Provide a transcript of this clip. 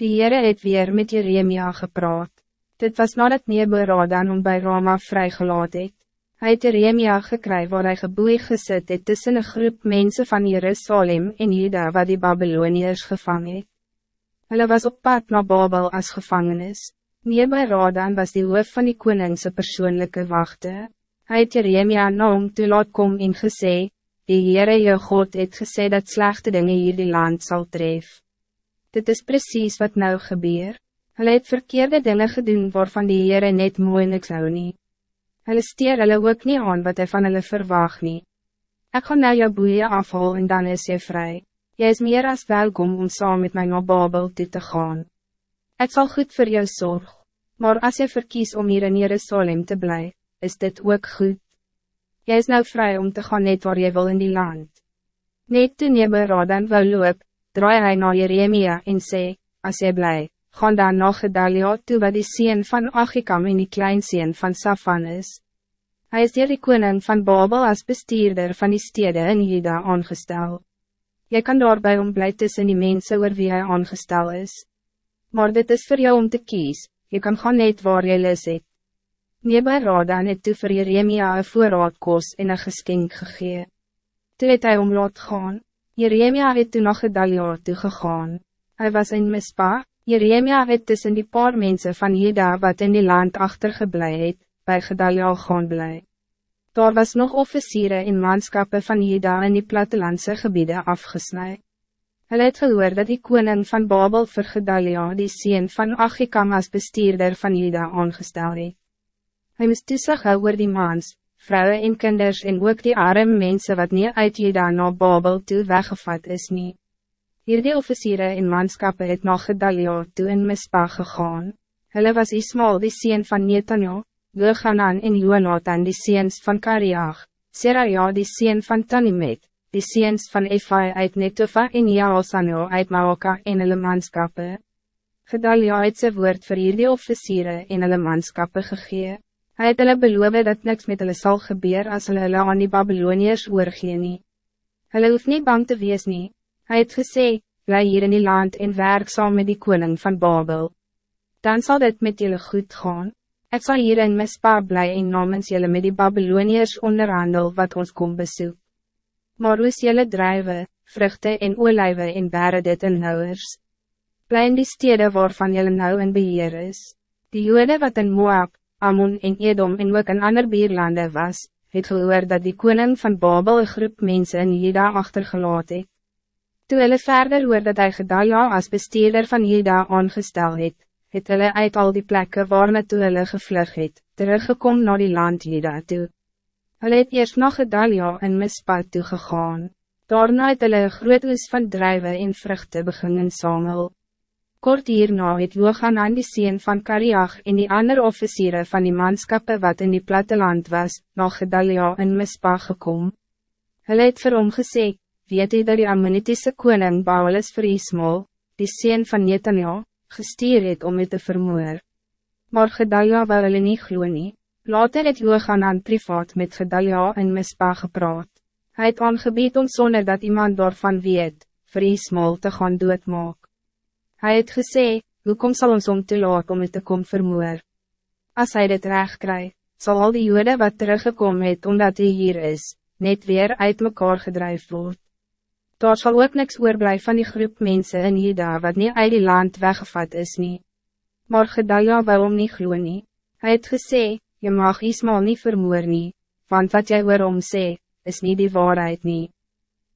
Die Heere het weer met Jeremia gepraat. Dit was nadat Neberadan om bij Rama vrygelaat het. Hy het Jeremia gekry waar hy geboei gesit het tussen een groep mensen van Jerusalem en Juda wat die Babyloniërs gevang het. Hulle was op pad naar Babel als gevangenis. Neberadan was die hoof van die koningse persoonlijke wachte. Hy het Jeremia na hom toe laat kom en gesê, die Heere jou God het gesê dat slechte dingen hier die land zal tref. Dit is precies wat nou gebeur. Hulle het verkeerde dingen gedoen waarvan die Heere net mooi niks hou nie. Hulle steer hulle ook niet aan wat hy van hulle verwaag nie. Ek gaan nou jou boeie afhaal en dan is jy vrij. Jy is meer als welkom om saam met my na Babel toe te gaan. Ik zal goed voor jou zorg, maar als jy verkies om hier in Jerusalem te blijven, is dit ook goed. Jy is nou vrij om te gaan net waar jy wil in die land. Net toen jy beraden wou loop, draai hy na Jeremia en sê, as jy bly, gaan dan na Gedalia toe wat die sien van Achikam en die kleinseen van Safan is. Hij is die koning van Babel als bestuurder van die steden in Juda aangestel. Jy kan daarbij om bly tussen die mensen oor wie hij aangestel is. Maar dit is voor jou om te kies, je kan gaan net waar jy lis het. Nebe Radan het toe vir Jeremia een voorraadkos en een geschenk gegee. Toe het hy om laat gaan. Jeremia het toen nog Gedalia toegegaan. Hij was in Mispa, Jeremia het tussen die paar mensen van Juda wat in die land achtergeblij het, bij Gedalia gaan blij. Daar was nog officieren in manschappen van Juda in die plattelandse gebieden afgesnijd. Hij het gehoor dat die koning van Babel vir Gedalia die sien van Achikam as bestuurder van Juda aangestel het. Hy moest toesig hou oor die mans, vrouwen en kinders en ook die arme mensen wat niet uit Juda na Babel toe weggevat is nie. Hierdie officieren en manskappe het na Gedalia toe in Mispa gegaan. Hulle was Ismael die sien van Netanjo, Gochanan en Jonathan die seens van Kariach, Seraja die sien van Tanimet, die seens van Efai uit Netofa en Jaalsano uit Maoka en hulle manskappe. Gedalia het sy woord vir hierdie officieren en hulle manskappe gegee. Hij het hulle beloof dat niks met hulle sal gebeur as hulle hulle aan die Babyloniërs oorgee nie. Hulle hoef nie bang te wees nie. Hy het gesê, bly hier in die land en werk saam met die koning van Babel. Dan zal dit met jullie goed gaan. Ik zal hier in Mispa bly en namens jullie met die Babyloniërs onderhandel wat ons kom besoek. Maar hoe is jullie drijven, vruchten en olijven en bere dit in houwers? Bly in die stede waarvan jullie nou in beheer is. Die jode wat in Moab, Ammon en Edom en ook in ander bierlande was, het gehoor dat die koning van Babel een groep mensen in Juda achtergelaat het. Toe hulle verder hoor dat hy Gedalia as bestuurder van Juda aangestel het, het hulle uit al die plekken waar toe hulle gevlug het, teruggekom naar die land Juda toe. Hulle het eerst nog Gedalia in Mispa toe gegaan. Daarna het hulle een groot oes van drijven en vruchten beginnen samel. Kort hierna het Johanan die sien van Kariach en die andere officieren van die manskappen wat in die platteland was, na Gedalia in Mispa gekom. Hulle het vir hom gesê, weet hy dat die Ammonitiese koning Baulis vir Ismael, die sien van Netanja, gestuur het om het te vermoor. Maar Gedalia wou hulle nie glo nie. Later het Johanan privaat met Gedalia in Mispa gepraat. Hij het aangebied om zonder dat iemand daarvan weet, vir Ismael te gaan doodmaak. Hij het gesê, hoekom zal ons om te laat om het te kom vermoor? Als hij dit recht krijgt, zal al die jode wat teruggekomen het omdat hij hier is, net weer uit mekaar gedrijf word. Daar zal ook niks oorblijf van die groep mensen in Juda wat niet uit die land weggevat is nie. Maar Gedalia wou om nie glo nie. Hy het gesê, je mag Ismael niet vermoor nie, want wat jij waarom sê, is niet die waarheid niet.